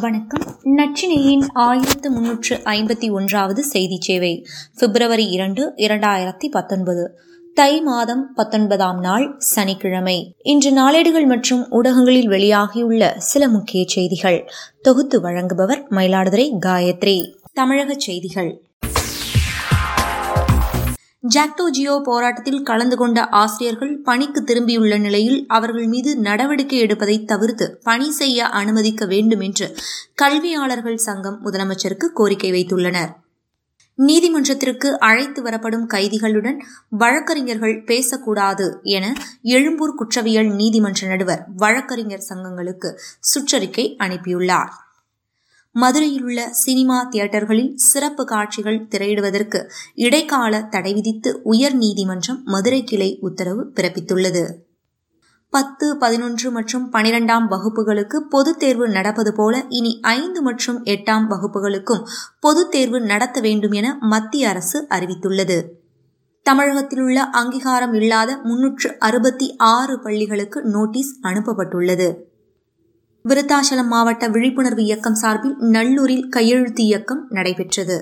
வணக்கம். நச்சினையின் ஆயிரத்து முன்னூற்று ஐம்பத்தி ஒன்றாவது செய்தி சேவை பிப்ரவரி இரண்டு இரண்டாயிரத்தி பத்தொன்பது. தை மாதம் பத்தொன்பதாம் நாள் சனிக்கிழமை. இன்று நாளேடுகள் மற்றும் ஊடகங்களில் வெளியாகியுள்ள சில முக்கிய செய்திகள். தொகுத்து வழங்குபவர் மயிலாடுதுறை காயத்ரி. தமிழக செய்திகள். ஜாக்டோ ஜியோ போராட்டத்தில் கலந்து கொண்ட ஆசிரியர்கள் பணிக்கு திரும்பியுள்ள நிலையில் அவர்கள் மீது நடவடிக்கை எடுப்பதை தவிர்த்து பணி செய்ய அனுமதிக்க வேண்டும் என்று கல்வியாளர்கள் சங்கம் முதலமைச்சருக்கு கோரிக்கை வைத்துள்ளனர். நீதிமன்றத்திற்கு அழைத்து வரப்படும் கைதிகளுடன் வழக்கறிஞர்கள் பேசக்கூடாது என எழும்பூர் குற்றவியல் நீதிமன்ற நடுவர் வழக்கறிஞர் சங்கங்களுக்கு சுற்றறிக்கை அனுப்பியுள்ளார். மதுரையில் உள்ள சினிமா தியேட்டர்களில் சிறப்பு காட்சிகள் திரையிடுவதற்கு இடைக்கால தடை விதித்து உயர் நீதிமன்றம் மதுரை கிளை உத்தரவு பிறப்பித்துள்ளது. பத்து பதினொன்று மற்றும் பனிரெண்டாம் வகுப்புகளுக்கு பொதுத் தேர்வு நடப்பது போல இனி ஐந்து மற்றும் எட்டாம் வகுப்புகளுக்கும் பொதுத் தேர்வு நடத்த வேண்டும் என மத்திய அரசு அறிவித்துள்ளது. தமிழகத்தில் உள்ள அங்கீகாரம் இல்லாத முன்னூற்று அறுபத்தி ஆறு பள்ளிகளுக்கு நோட்டீஸ் அனுப்பப்பட்டுள்ளது. விருத்தாச்சலம் மாவட்ட விழிப்புணர்வு இயக்கம் சார்பில் நல்லூரில் கையெழுத்து இயக்கம் நடைபெற்றது.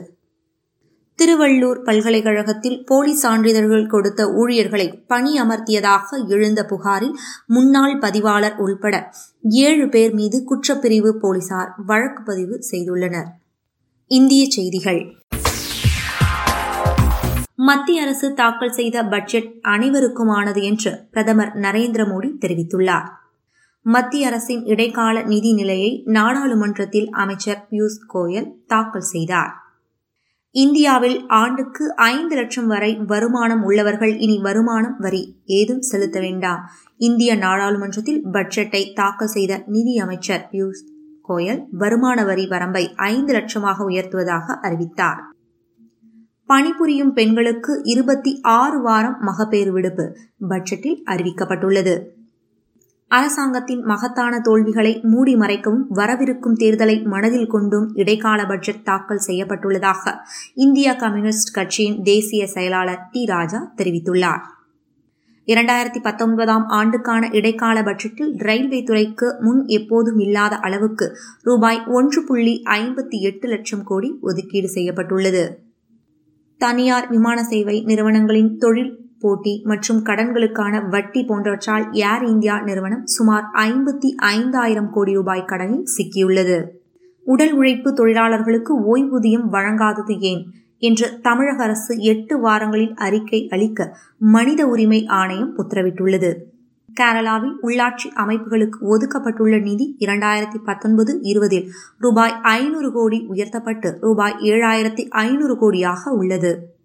திருவள்ளூர் பல்கலைக்கழகத்தில் போலி சான்றிதழ்கள் கொடுத்த ஊழியர்களை பணி அமர்த்தியதாக எழுந்த புகாரில் முன்னாள் பதிவாளர் உள்பட ஏழு பேர் மீது குற்றப்பிரிவு போலீசார் வழக்கு பதிவு செய்துள்ளனர். இந்திய செய்திகள். மத்திய அரசு தாக்கல் செய்த பட்ஜெட் அனைவருக்குமானது என்று பிரதமர் நரேந்திர மோடி தெரிவித்துள்ளார். மத்திய அரசின் இடைக்கால நிதி நிலையை நாடாளுமன்றத்தில் அமைச்சர் பியூஷ் கோயல் தாக்கல் செய்தார். இந்தியாவில் ஆண்டுக்கு ஐந்து லட்சம் வரை வருமானம் உள்ளவர்கள் இனி வருமானம் வரி ஏதும் செலுத்த வேண்டாம். இந்திய நாடாளுமன்றத்தில் பட்ஜெட்டை தாக்கல் செய்த நிதி அமைச்சர் பியூஷ் கோயல் வருமான வரி வரம்பை ஐந்து லட்சமாக உயர்த்துவதாக அறிவித்தார். பணிபுரியும் பெண்களுக்கு இருபத்தி ஆறு வாரம் மகப்பேறு விடுப்பு பட்ஜெட்டில் அறிவிக்கப்பட்டுள்ளது. அரசாங்கத்தின் மகத்தான தோல்விகளை மூடி மறைக்கவும் வரவிருக்கும் தேர்தலை மனதில் கொண்டும் இடைக்கால பட்ஜெட் தாக்கல் செய்யப்பட்டுள்ளதாக இந்திய கம்யூனிஸ்ட் கட்சியின் தேசிய செயலாளர் டி. ராஜா தெரிவித்துள்ளார். இரண்டாயிரத்தி பத்தொன்பதாம் ஆண்டுக்கான இடைக்கால பட்ஜெட்டில் ரயில்வே துறைக்கு முன் எப்போதும் இல்லாத அளவுக்கு ரூபாய் ஒன்று புள்ளி ஐம்பத்தி எட்டு லட்சம் கோடி ஒதுக்கீடு செய்யப்பட்டுள்ளது. தனியார் விமான சேவை நிறுவனங்களின் தொழில் போட்டி மற்றும் கடன்களுக்கான வட்டி போன்றவற்றால் ஏர் இந்தியா நிறுவனம் சுமார் ஐம்பத்தி ஐந்தாயிரம் கோடி ரூபாய் கடனில் சிக்கியுள்ளது. உடல் உழைப்பு தொழிலாளர்களுக்கு ஓய்வூதியம் வழங்காதது ஏன்? என்று தமிழக அரசு எட்டு வாரங்களில் அறிக்கை அளிக்க மனித உரிமை ஆணையம் உத்தரவிட்டுள்ளது. கேரளாவில் உள்ளாட்சி அமைப்புகளுக்கு ஒதுக்கப்பட்டுள்ள நிதி இரண்டாயிரத்தி பத்தொன்பது இருபதில் ரூபாய் ஐநூறு கோடி உயர்த்தப்பட்டு ரூபாய் ஏழாயிரத்தி ஐநூறு கோடியாக உள்ளது.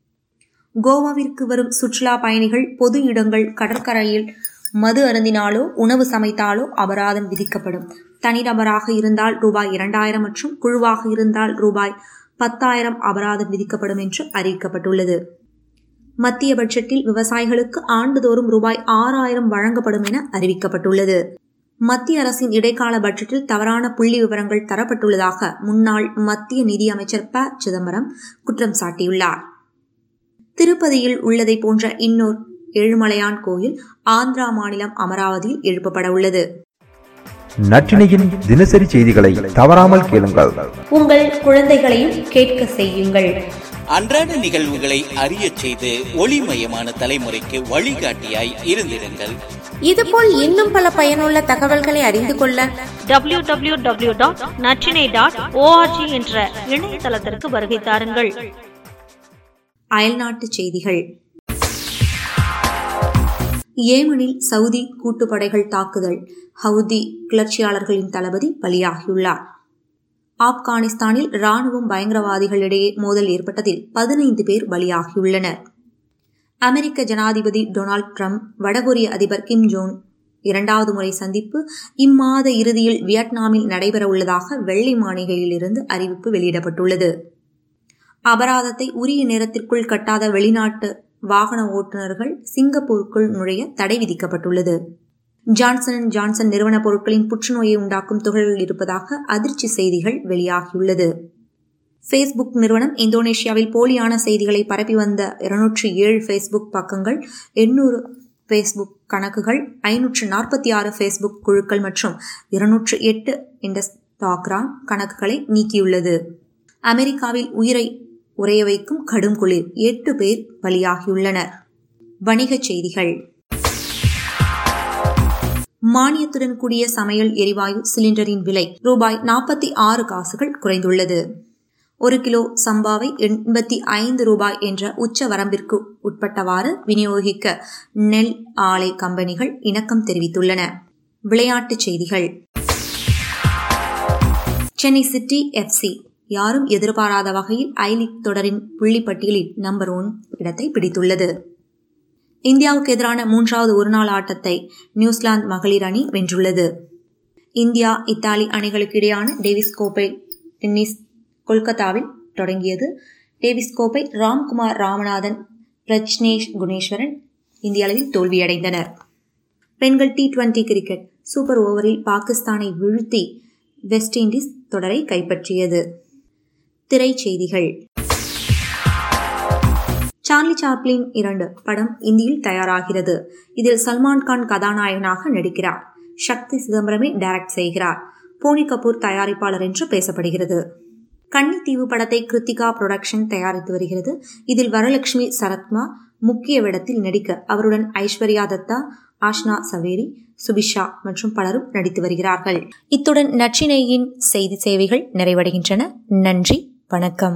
கோவாவிற்கு வரும் சுற்றுலா பயணிகள் பொது இடங்கள் கடற்கரையில் மது அருந்தினாலோ உணவு சமைத்தாலோ அபராதம் விதிக்கப்படும். தனிநபராக இருந்தால் ரூபாய் இரண்டாயிரம் மற்றும் குழுவாக இருந்தால் ரூபாய் பத்தாயிரம் அபராதம் விதிக்கப்படும் என்று அறிவிக்கப்பட்டுள்ளது. மத்திய பட்ஜெட்டில் விவசாயிகளுக்கு ஆண்டுதோறும் ரூபாய் ஆறாயிரம் வழங்கப்படும் என அறிவிக்கப்பட்டுள்ளது. மத்திய அரசின் இடைக்கால பட்ஜெட்டில் தவறான புள்ளி விவரங்கள் தரப்பட்டுள்ளதாக முன்னாள் மத்திய நிதியமைச்சர் ப. சிதம்பரம் குற்றம் சாட்டியுள்ளார். திருப்பதியில் உள்ளதை போன்ற இன்னொரு ஏழுமலையான் கோயில் ஆந்திரா மாநிலம் அமராவதியில் எழுப்பப்பட உள்ளது. நற்றினையின் தினசரி செய்திகளை தவறாமல் கேளுங்கள். உங்கள் குழந்தைகளையும் கேட்க செய்யுங்கள். அன்றாட நிகழ்வுகளை அறிய செய்து ஒளிமயமான தலைமுறைக்கு வழிகாட்டியாய் இருந்திருங்கள். இதுபோல் இன்னும் பல பயனுள்ள தகவல்களை அறிந்து கொள்ள W W W dot Natrinai dot ORG என்ற இணையதளத்திற்கு வருகை தாருங்கள். அயல்நாட்டு செய்திகள். ஏமனில் சவுதி கூட்டுப்படைகள் தாக்குதல். ஹவுதி கிளர்ச்சியாளர்களின் தளபதி பலியாகியுள்ளார். ஆப்கானிஸ்தானில் ராணுவம் பயங்கரவாதிகளிடையே மோதல் ஏற்பட்டதில் பதினைந்து பேர் பலியாகியுள்ளனர். அமெரிக்க ஜனாதிபதி டொனால்ட் ட்ரம்ப் வடகொரிய அதிபர் கிம் ஜோன் இரண்டாவது முறை சந்திப்பு இம்மாத இறுதியில் வியட்நாமில் நடைபெறவுள்ளதாக வெள்ளை மாளிகையிலிருந்து அறிவிப்பு வெளியிடப்பட்டுள்ளது. அபராதத்தை உரிய நேரத்திற்குள் கட்டாத வெளிநாட்டு வாகன ஓட்டுநர்கள் சிங்கப்பூருக்குள் நுழைய தடை விதிக்கப்பட்டுள்ளது. ஜான்சன் அண்ட் ஜான்சன் நிறுவன பொருட்களின் புற்றுநோயை உண்டாக்கும் துகள்கள் இருப்பதாக அதிர்ச்சி செய்திகள் வெளியாகியுள்ளது. ஃபேஸ்புக் நிறுவனம் இந்தோனேஷியாவில் போலியான செய்திகளை பரப்பி வந்த இருநூற்றி ஏழு ஃபேஸ்புக் பக்கங்கள் எண்ணூறு ஃபேஸ்புக் கணக்குகள் ஐநூற்று நாற்பத்தி ஆறு ஃபேஸ்புக் குழுக்கள் மற்றும் இருநூற்று எட்டு இண்டஸ்டாக்ராம் கணக்குகளை நீக்கியுள்ளது. அமெரிக்காவில் உயிரை உறைய வைக்கும் கடும் குளிர். எட்டு பேர் பலியாகியுள்ளனர். வணிகச் செய்திகள். மானியத்துடன் கூடிய சமையல் எரிவாயு சிலிண்டரின் விலை ரூபாய் நாற்பத்தி ஆறு காசுகள் குறைந்துள்ளது. ஒரு கிலோ சம்பாவை எண்பத்தி ஐந்து ரூபாய் என்ற உச்ச வரம்பிற்கு உட்பட்டவாறு விநியோகிக்க நெல் ஆலை கம்பெனிகள் இணக்கம் தெரிவித்துள்ளன. விளையாட்டுச் செய்திகள். சென்னை சிட்டி எஃப்சி யாரும் எதிர்பாராத வகையில் ஐ லீக் தொடரின் புள்ளிப்பட்டியலில் நம்பர் ஒன் இடத்தை பிடித்துள்ளது. இந்தியாவுக்கு எதிரான மூன்றாவது ஒருநாள் ஆட்டத்தை நியூசிலாந்து மகளிர் அணி வென்றுள்ளது. இந்தியா இத்தாலி அணிகளுக்கு இடையான டேவிஸ் கோப்பை டென்னிஸ் கொல்கத்தாவில் தொடங்கியது. டேவிஸ் கோப்பை ராம்குமார் ராமநாதன் பிரஜ்னேஷ் குணேஸ்வரன் இந்திய அளவில் தோல்வியடைந்தனர். பெண்கள் டி டுவெண்டி கிரிக்கெட் சூப்பர் ஓவரில் பாகிஸ்தானை வீழ்த்தி வெஸ்ட் இண்டீஸ் தொடரை கைப்பற்றியது. திரைச்செய்திகள். சார்லி சாப்ளின் இரண்டு படம் இந்தியில் தயாராகிறது. இதில் சல்மான் கான் கதாநாயகனாக நடிக்கிறார். சக்தி சிதம்பரமே டைரக்ட் செய்கிறார். போனி கபூர் தயாரிப்பாளர் என்று பேசப்படுகிறது. கன்னித்தீவு படத்தை கிருத்திகா புரொடக்ஷன் தயாரித்து வருகிறது. இதில் வரலட்சுமி சரத்மா முக்கிய வேடத்தில் நடிக்க அவருடன் ஐஸ்வர்யா தத்தா ஆஷ்னா சவேரி சுபிஷா மற்றும் பலரும் நடித்து வருகிறார்கள். இத்துடன் நச்சினையின் செய்தி சேவைகள் நிறைவடைகின்றன. நன்றி. வணக்கம்.